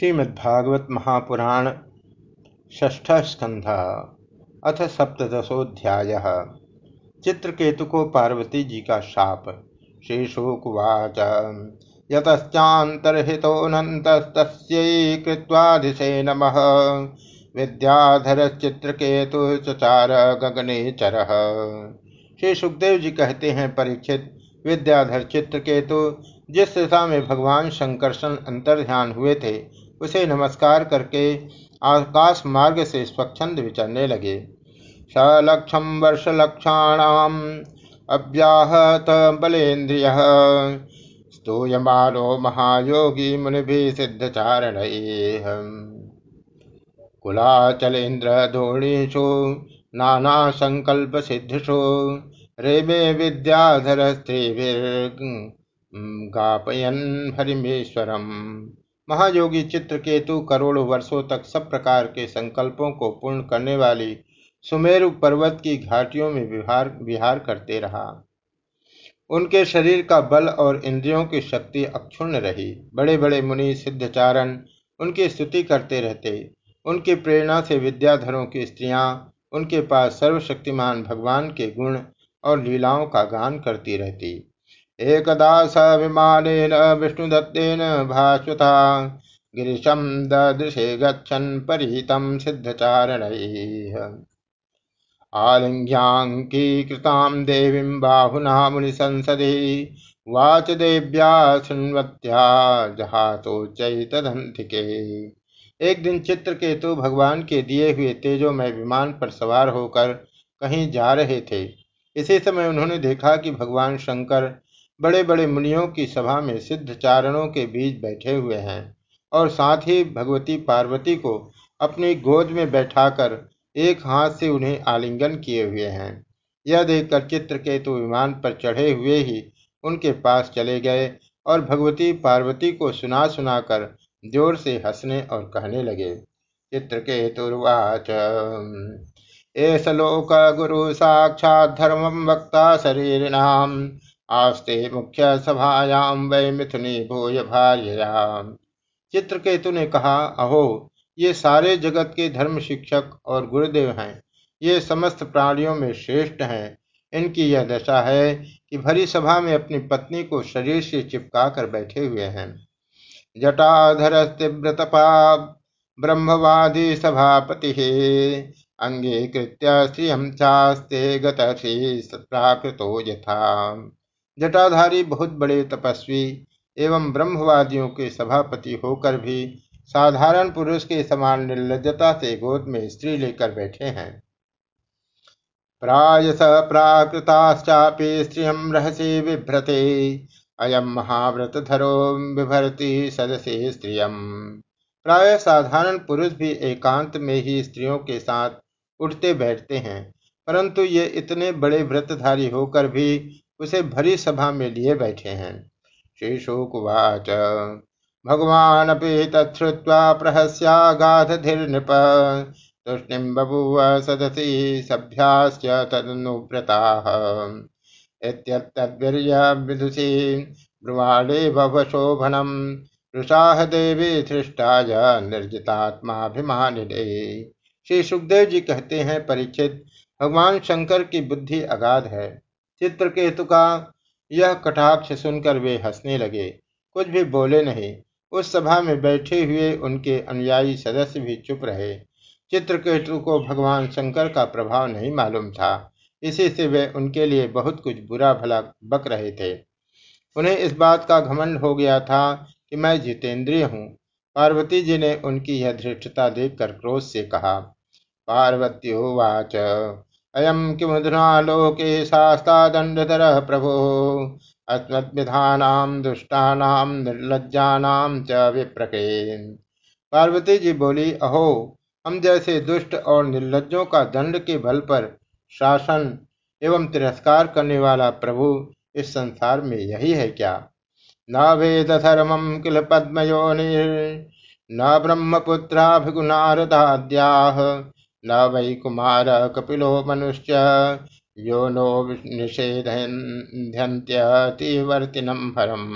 श्रीमद्भागवत महापुराण ष्ठ अथ सप्तशोध्याय चित्रकेतु को पार्वती जी का शाप श्रीशुकुवाच। यतश्चान्तर्हितोऽनन्तस्तस्यै नम। विद्याधरश्चित्रकेतु चचार गगने चर श्री सुखदेव जी कहते हैं, परीक्षित विद्याधर चित्रकेतु, जिस दिशा में भगवान शंकरशन अंतर्ध्यान हुए थे उसे नमस्कार करके आकाश मार्ग से स्वच्छंद विचरने लगे। सलक्षम वर्ष लक्षाणाम अव्याहत बलेन्द्रिय। स्तूयमानो महायोगी मुनि सिद्धचारण। कुलाचलेन्द्र धोणीषु नाना संकल्प सिद्धुषु रेमे विद्याधर स्त्रीभिर् गापयन हरिमेश्वरम। महायोगी चित्रकेतु करोड़ों वर्षों तक सब प्रकार के संकल्पों को पूर्ण करने वाली सुमेरु पर्वत की घाटियों में विहार विहार करते रहा। उनके शरीर का बल और इंद्रियों की शक्ति अक्षुण्ण रही। बड़े बड़े मुनि, सिद्धचारण उनकी स्तुति करते रहते। उनकी प्रेरणा से विद्याधरों की स्त्रियाँ उनके पास सर्वशक्तिमान भगवान के गुण और लीलाओं का गान करती रहती। एकदा स विमानेन विष्णुदत्तेन भास्वता गिरीशं ददृशे गच्छन् परिहितं सिद्धचारणैः। आलिङ्ग्याङ्कीकृतां देवीं बाहुना मुनिसंसदि वाच देव्या शृण्वत्या जहातोच्चैतदन्तिके एक दिन चित्र चित्रकेतु भगवान के दिए हुए तेजोमय विमान पर सवार होकर कहीं जा रहे थे। इसी समय उन्होंने देखा कि भगवान शंकर बड़े बड़े मुनियों की सभा में सिद्ध चारणों के बीच बैठे हुए हैं और साथ ही भगवती पार्वती को अपनी गोद में बैठाकर एक हाथ से उन्हें आलिंगन किए हुए हैं। यह देखकर चित्र चित्रकेतु विमान पर चढ़े हुए ही उनके पास चले गए और भगवती पार्वती को सुना सुनाकर ज़ोर से हंसने और कहने लगे, चित्रकेतुर्वाच, एस लोक गुरु साक्षात धर्म वक्ता शरीरिणाम। आस्ते मुख्य सभायाम वै मिथुनी भूय भार्याम चित्रकेतु ने कहा, अहो, ये सारे जगत के धर्म शिक्षक और गुरुदेव हैं। ये समस्त प्राणियों में श्रेष्ठ हैं। इनकी यह दशा है कि भरी सभा में अपनी पत्नी को शरीर से चिपका कर बैठे हुए हैं। जटाधर तीव्रतपा ब्रह्मवादी सभापति अंगीकृत्य श्रियम चास्ते गति प्राकृतो यथा। जटाधारी बहुत बड़े तपस्वी एवं ब्रह्मवादियों के सभापति होकर भी साधारण पुरुष के समान निर्लजता से गोद में स्त्री लेकर बैठे हैं। प्रायस प्राकृताश्चापि स्त्रियम रहसी बिभ्रते अयम महाव्रत धरो विभरती सदस्य स्त्रियम प्राय साधारण पुरुष भी एकांत में ही स्त्रियों के साथ उठते बैठते हैं, परंतु ये इतने बड़े व्रतधारी होकर भी उसे भरी सभा में लिए बैठे हैं। श्री शुकुवाच भगवान अपि तत्वा प्रहस्यागाधीर्नृप तुष्णिम बभूव सदसी सभ्याश्च तदनुव्रताः। इत्यत्तद्वीर्यविदुषी ब्रुवाणे भवशोभनम ऋषाह देवी धृष्टाय निर्जितात्माभिमानिने। श्री सुखदेव जी कहते हैं परीक्षित भगवान शंकर की बुद्धि अगाध है। चित्रकेतु का यह कटाक्ष सुनकर वे हंसने लगे। कुछ भी बोले नहीं। उस सभा में बैठे हुए उनके अनुयायी सदस्य भी चुप रहे। चित्रकेतु को भगवान शंकर का प्रभाव नहीं मालूम था। इसी से वे उनके लिए बहुत कुछ बुरा भला बक रहे थे। उन्हें इस बात का घमंड हो गया था कि मैं जितेंद्रिय हूँ। पार्वती जी ने उनकी यह धृष्टता देखकर क्रोध से कहा पार्वती वाच। अयम किमुधना लोके शास्तादंडधर प्रभो। अस्मद्विधानाम दुष्टानाम निर्लज्जानाम च विप्रके। पार्वती जी बोली, अहो, हम जैसे दुष्ट और निर्लज्जों का दंड के बल पर शासन एवं तिरस्कार करने वाला प्रभु इस संसार में यही है क्या? न वेद धर्मम किल पद्मयोनिर, न ब्रह्मपुत्राभिगुणारदाद्या न वै कुमार कपिलो मनुष्य। यो नो निषेधन्त्यतिवर्तिनम हरम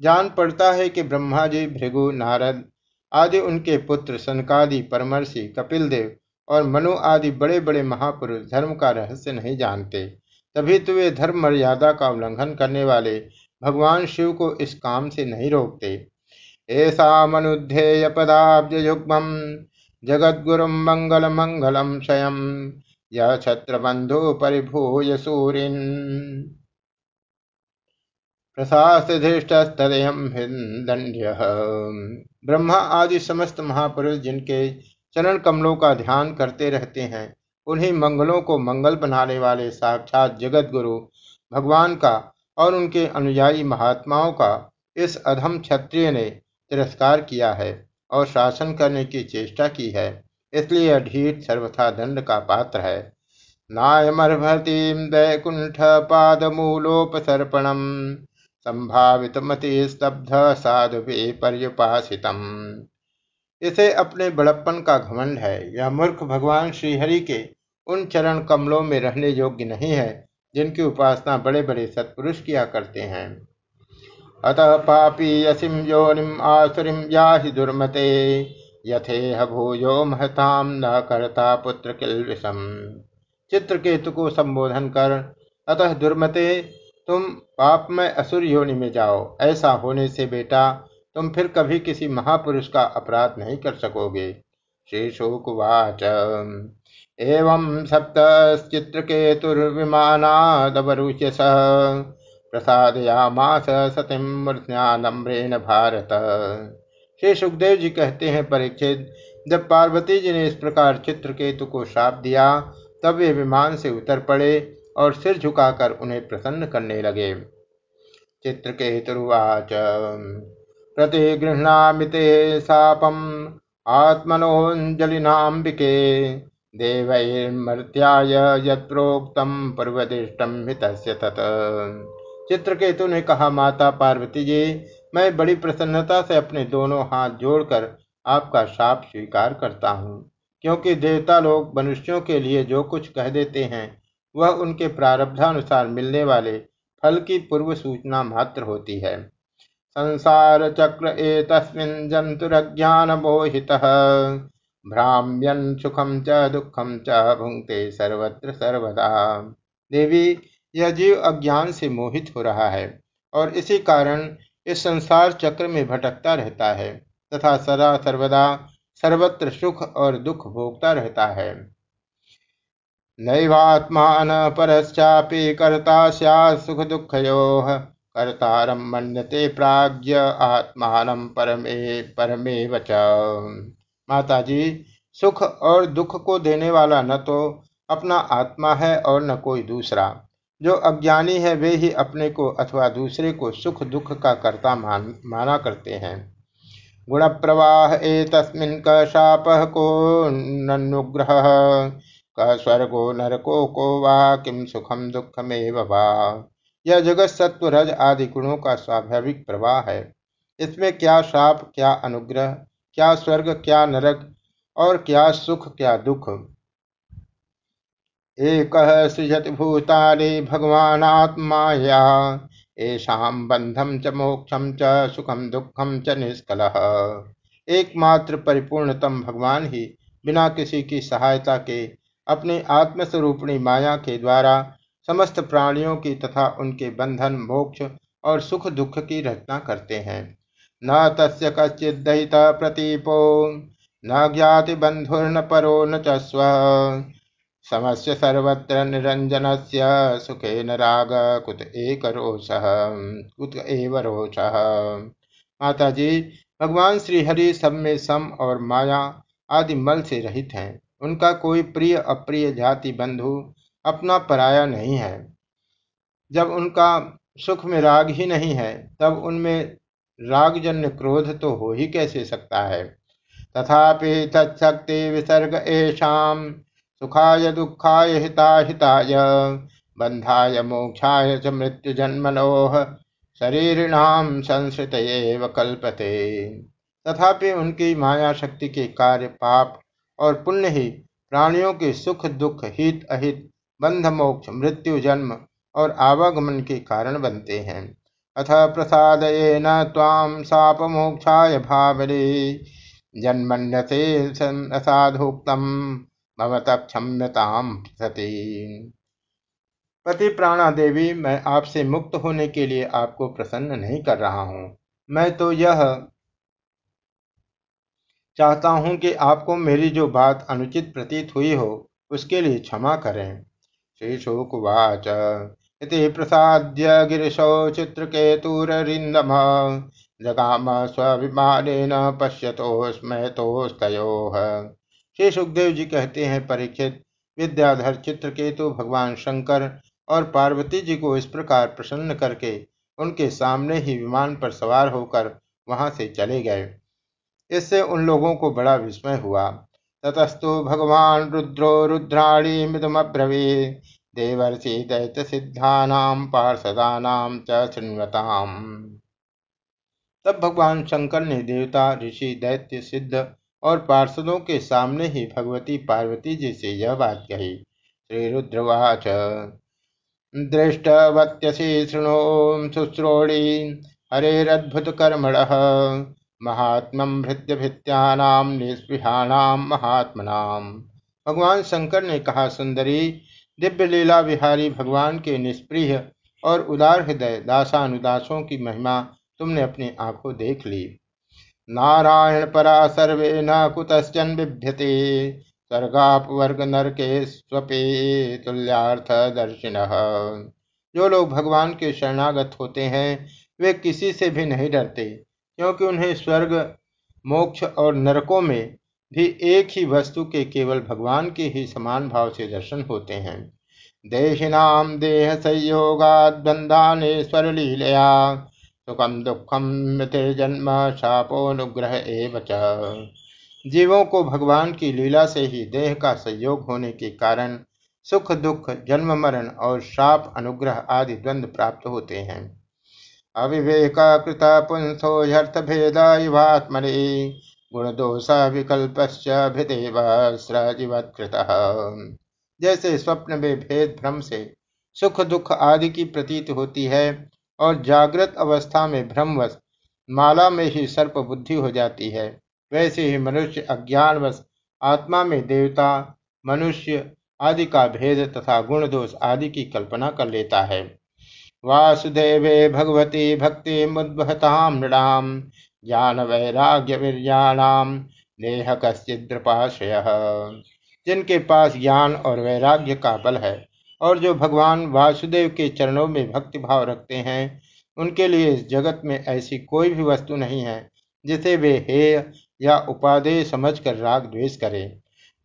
जान पड़ता है कि ब्रह्मा जी भृगु, नारद आदि उनके पुत्र, सनकादि, परमर्षि कपिल देव और मनु आदि बड़े बड़े महापुरुष धर्म का रहस्य नहीं जानते। तभी तो वे धर्म मर्यादा का उल्लंघन करने वाले भगवान शिव को इस काम से नहीं रोकते। ऐसा मनुध्येय पदाब्ज युग्म जगद्गुरु मंगल मंगलम स्वयं यह छत्रबंधु परिभूय सूरिन। प्रशासधिष्ठस्तदयम दंड्य ब्रह्मा आदि समस्त महापुरुष जिनके चरण कमलों का ध्यान करते रहते हैं, उन्हीं मंगलों को मंगल बनाने वाले साक्षात जगत गुरु भगवान का और उनके अनुयायी महात्माओं का इस अधम क्षत्रिय ने तिरस्कार किया है। और शासन करने की चेष्टा की है, इसलिए अढीर सर्वथा दंड का पात्र है। नायमर्भतीम दैकुंठ पादमूलोपसर्पणम संभावित मति स्तब्ध साधु पर्युपासितम इसे अपने बड़प्पन का घमंड है। यह मूर्ख भगवान श्रीहरि के उन चरण कमलों में रहने योग्य नहीं है, जिनकी उपासना बड़े बड़े सत्पुरुष किया करते हैं। अतः पापी यसिम योनिम आसुरीम याहि दुर्मते। यथेह भूयो महताम न करता पुत्र किल विषम चित्रकेतु को संबोधन कर, अतः दुर्मते, तुम पाप में असुर योनि में जाओ। ऐसा होने से बेटा, तुम फिर कभी किसी महापुरुष का अपराध नहीं कर सकोगे। श्री शोकुवाच। एवं सप्त चित्रकेतुर्विमानादवरुच्यस प्रसादयामास सतिम मूर्त्यानम्रेण भारत। श्री सुखदेव जी कहते हैं, परीक्षित, जब पार्वती जी ने इस प्रकार चित्रकेतु को श्राप दिया, तब वे विमान से उतर पड़े और सिर झुकाकर उन्हें प्रसन्न करने लगे। चित्रकेतुर्वाच प्रतिगृह्णामि ते शापम्, आत्मनोऽञ्जलिनाम्बिके, देवैर्मर्त्याय यत्रोक्तम पूर्वदिष्टम हितस्य तत। चित्रकेतु ने कहा, माता पार्वती जी, मैं बड़ी प्रसन्नता से अपने दोनों हाथ जोड़कर आपका शाप स्वीकार करता हूँ, क्योंकि देवता लोग मनुष्यों के लिए जो कुछ कह देते हैं, वह उनके प्रारब्धानुसार मिलने वाले फल की पूर्व सूचना मात्र होती है। संसार चक्र ए एतस्मिन् जंतुरज्ञान मोहितः भ्राम्यन सुखम च दुखम च भुंगते सर्वत्र सर्वदा। देवी यह जीव अज्ञान से मोहित हो रहा है और इसी कारण इस संसार चक्र में भटकता रहता है तथा सदा सर्वदा सर्वत्र सुख और दुख भोगता रहता है। नैवात्मान परश्चापि कर्ता सुख दुखयो कर्तारम मन्यते प्राज्ञ आत्मान परमे परमे वच माता जी सुख और दुख को देने वाला न तो अपना आत्मा है और न कोई दूसरा। जो अज्ञानी है, वे ही अपने को अथवा दूसरे को सुख दुख का कर्ता मान, माना करते हैं। गुण प्रवाह ए तस्मिन क शाप को ननुग्रह, क स्वर्गो नरको को वा किम सुखम दुखमेव वा। यह जगत सत्व, रज आदि गुणों का स्वाभाविक प्रवाह है। इसमें क्या शाप, क्या अनुग्रह, क्या स्वर्ग, क्या नरक और क्या सुख, क्या दुख? एक सृजति भूतानि भगवान आत्माया येषाम बंधम च मोक्षम च सुखम दुखम च, निष्कल। एकमात्र परिपूर्णतम भगवान ही बिना किसी की सहायता के, अपने आत्मस्वरूपणी माया के द्वारा समस्त प्राणियों की तथा उनके बंधन, मोक्ष और सुख, दुख की रचना करते हैं। न तस्य कश्चित दहिता प्रतीपो न ज्ञाति बंधुर्न परो न च स्व। समस्य सर्वत्र निरंजन से सुखे न राग, कुत एक कुत एव रोष माता जी भगवान श्रीहरि सब में सम और माया आदि मल से रहित हैं। उनका कोई प्रिय, अप्रिय जाति बंधु अपना पराया नहीं है। जब उनका सुख में राग ही नहीं है, तब उनमें रागजन्य क्रोध तो हो ही कैसे सकता है? तथापि तत्शक्ति विसर्ग एशाम सुखाय दुखाय हिताहिताय बंधाय मोक्षाय च मृत्यु जन्मनोह शरीरिणाम संस्कृत कल्पते। तथापि उनकी माया शक्ति के कार्य पाप और पुण्य ही प्राणियों के सुख, दुख, हित, अहित, बंध, मोक्ष, मृत्यु, जन्म और आवागमन के कारण बनते हैं। अथ प्रसाद न ताम साप मोक्षा भावरे जन्मन्यसे असाधोक्तम। भवत क्षम्यताम सती। पति प्राणा देवी, मैं आपसे मुक्त होने के लिए आपको प्रसन्न नहीं कर रहा हूँ। मैं तो यह चाहता हूँ कि आपको मेरी जो बात अनुचित प्रतीत हुई हो, उसके लिए क्षमा करें। श्री शोकुवाच। इति प्रसाद्य गिरिशौ चित्रकेतुररिन्दम। जगाम स्वाभिमानेन पश्यतोस्मयतोस्तयोः श्री सुखदेव जी कहते हैं, परीक्षित विद्याधर चित्रकेतु भगवान शंकर और पार्वती जी को इस प्रकार प्रसन्न करके उनके सामने ही विमान पर सवार होकर वहाँ से चले गए। इससे उन लोगों को बड़ा विस्मय हुआ। ततस्तु भगवान रुद्रो रुद्राणी मिदमब्रवी देवर्षि दैत्य सिद्धानाम पार्षदानाम चृण्वताम तब भगवान शंकर ने देवता ऋषि दैत्य सिद्ध और पार्षदों के सामने ही भगवती पार्वती जी से यह बात कही। श्री रुद्रवाच दृष्टवत्यसी शृणो शुश्रोणी हरेरद्भुत कर्मण महात्म भृत्य भृत्यानाम निस्पृहाणाम महात्मनाम भगवान शंकर ने कहा, सुंदरी दिव्य लीला विहारी भगवान के निष्प्रिय और उदार हृदय, दासानुदासों की महिमा तुमने अपनी आँखों देख ली। नारायण परा सर्वे न कुतश्चन बिभ्यते। स्वर्गापवर्ग नरके स्वपे तुल्यार्थ दर्शिन जो लोग भगवान के शरणागत होते हैं, वे किसी से भी नहीं डरते, क्योंकि उन्हें स्वर्ग, मोक्ष और नरकों में भी एक ही वस्तु के केवल भगवान के ही समान भाव से दर्शन होते हैं। देहिनाम देह संयोगाद्वंदानेश्वर लीलया। सुखम दुखम जन्म शापोनुग्रह एवं जीवों को भगवान की लीला से ही देह का संयोग होने के कारण सुख, दुख, जन्म, मरण और शाप, अनुग्रह आदि द्वंद्व प्राप्त होते हैं। अविवेक कृत पुंसो युवात्मने, गुण दोष विकल्प जैसे स्वप्न में भेद भ्रम से सुख, दुख आदि की प्रतीत होती है और जागृत अवस्था में भ्रमवश माला में ही सर्प बुद्धि हो जाती है। वैसे ही मनुष्य अज्ञानवश, आत्मा में देवता, मनुष्य आदि का भेद तथा गुण दोष आदि की कल्पना कर लेता है। वासुदेवे भगवती भक्ति मुद्वहताम नृणाम ज्ञान वैराग्य वीर्याणाम नेह कश्चिद्रपाश्रय जिनके पास ज्ञान और वैराग्य का बल है और जो भगवान वासुदेव के चरणों में भक्ति भाव रखते हैं, उनके लिए इस जगत में ऐसी कोई भी वस्तु नहीं है, जिसे वे हेय या उपादेय समझकर राग द्वेष करें।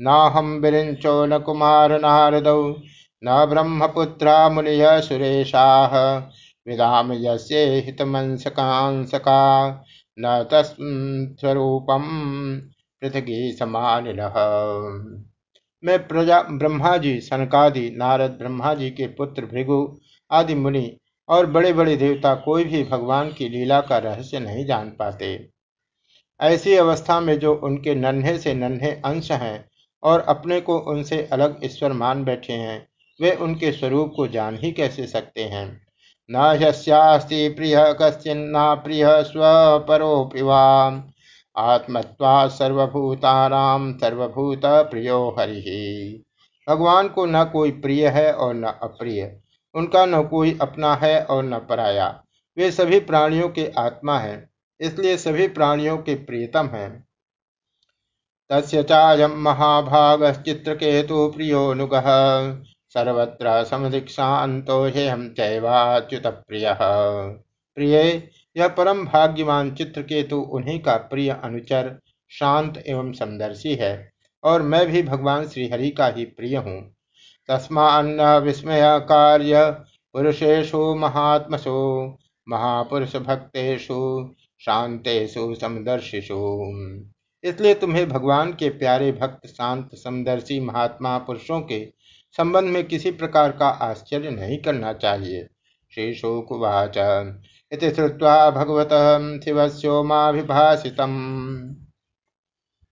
ना हम बिरिंचो न कुमार नारदौ, न ब्रह्मपुत्रा मुनिय सुरेशाः, विदाम यस्य हितमंसकांसका, न तस्वरूपम पृथ्वी समानिनः मैं प्रजा ब्रह्मा जी सनकादि, नारद ब्रह्मा जी के पुत्र, भृगु, आदि मुनि और बड़े बड़े देवता कोई भी भगवान की लीला का रहस्य नहीं जान पाते। ऐसी अवस्था में जो उनके नन्हे से नन्हे अंश हैं और अपने को उनसे अलग ईश्वर मान बैठे हैं, वे उनके स्वरूप को जान ही कैसे सकते हैं? न ह्यास्ति प्रिय, कश्चिन्ना प्रिय स्वपरोपिवा आत्मत्वा सर्वभूतानाम सर्वभूत प्रियो हरि। भगवान को न कोई प्रिय है और न अप्रिय। उनका न कोई अपना है और न पराया। वे सभी प्राणियों के आत्मा हैं, इसलिए सभी प्राणियों के प्रियतम हैं। तस्य चायम महाभागश्चित्रकेतु प्रियोनुगः सर्वत्र समदीक्षातो हम चैवाच्युत प्रिय प्रिय यह परम भाग्यवान चित्रकेतु उन्हीं का प्रिय अनुचर, शांत एवं समदर्शी है, और मैं भी भगवान श्रीहरि का ही प्रिय हूँ। तस्मान्न विस्मय कार्य पुरुषेशु महात्मसु, महापुरुष भक्तेषु, शांतेषु, समदर्शिषु। इसलिए तुम्हें भगवान के प्यारे भक्त, शांत, समदर्शी महात्मा पुरुषों के संबंध में किसी प्रकार का आश्चर्य नहीं करना चाहिए। श्री शोकुवाच इति श्रुवा भगवत शिवस्योमाभिभाषित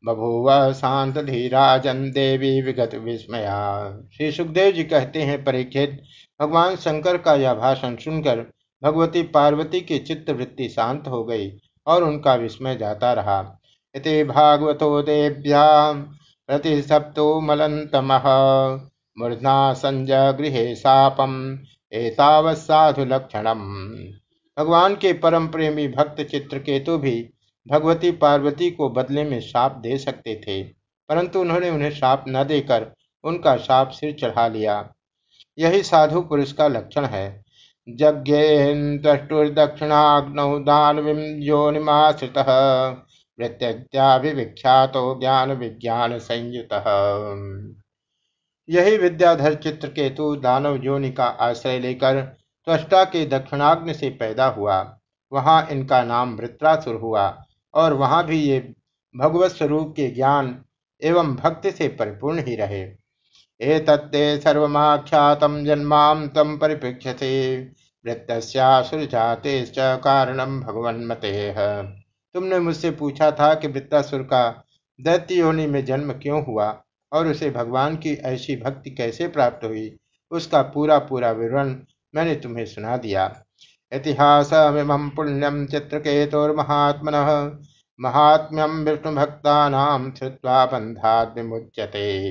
बभूव शांत धीराजन देवी विगत विस्मया। श्री सुखदेव जी कहते हैं, परीक्षित, भगवान शंकर का यह भाषण सुनकर भगवती पार्वती की चित्तवृत्ति शांत हो गई और उनका विस्मय जाता रहा। इति भागवतो देव्यां प्रतिसप्तो मलन्तमः। मूर्धा संजय गृहे सापम एतावत् लक्षणम भगवान के परम प्रेमी भक्त चित्रकेतु भी भगवती पार्वती को बदले में साप दे सकते थे, परंतु उन्होंने उन्हें साप न देकर उनका साप सिर चढ़ा लिया। यही साधु पुरुष का लक्षण है। प्रत्यत्याभिविख्यातो ज्ञान विज्ञान संयुत यही विद्याधर चित्रकेतु दानव योनि का आश्रय लेकर त्वष्टा के दक्षिणाग्नि से पैदा हुआ। वहाँ इनका नाम वृत्रासुर हुआ और वहाँ भी ये भगवत स्वरूप के ज्ञान एवं भक्ति से परिपूर्ण ही रहे। एतत्ते सर्वमाख्यातम जन्माम तम परिप्रेक्षते वृत्तस्यासुर कारणम भगवन मते। तुमने मुझसे पूछा था कि वृत्तासुर का दैत्य योनि में जन्म क्यों हुआ और उसे भगवान की ऐसी भक्ति कैसे प्राप्त हुई, उसका पूरा पूरा विवरण मैंने तुम्हें सुना दिया। इतिहास पुण्यम चित्रकेतुर्महात्मन। महात्म्यम विष्णु भक्ता बंधात विमुच्यते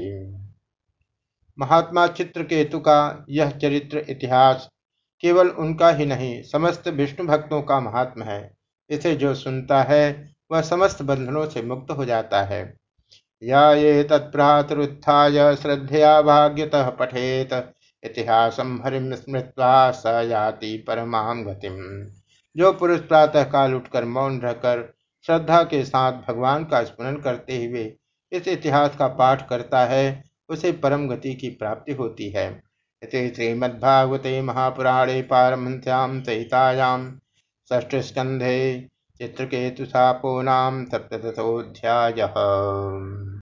महात्मा चित्रकेतु का यह चरित्र इतिहास केवल उनका ही नहीं, समस्त विष्णु भक्तों का महात्म है। इसे जो सुनता है, वह समस्त बंधनों से मुक्त हो जाता है। या ये तत्प्रातरुत्थाय श्रद्धया भाग्यतः पठेत। इतिहासम हरिम स्मृत्वा स याति परमाम गतिम। जो पुरुष प्रातः काल उठकर मौन रहकर श्रद्धा के साथ भगवान का स्मरण करते हुए इस इतिहास का पाठ करता है, उसे परम गति की प्राप्ति होती है। श्रीमद्भागवते महापुराणे पारमहंस्याम सहितायाम ष्ठ स्कंधे चित्रकेतु सापो सप्तशोध्याय